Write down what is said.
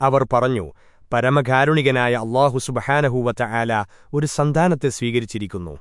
അവർ പറഞ്ഞു പരമകാരുണികനായ അള്ളാഹു സുബഹാനഹൂവറ്റ ആല ഒരു സന്താനത്തെ സ്വീകരിച്ചിരിക്കുന്നു.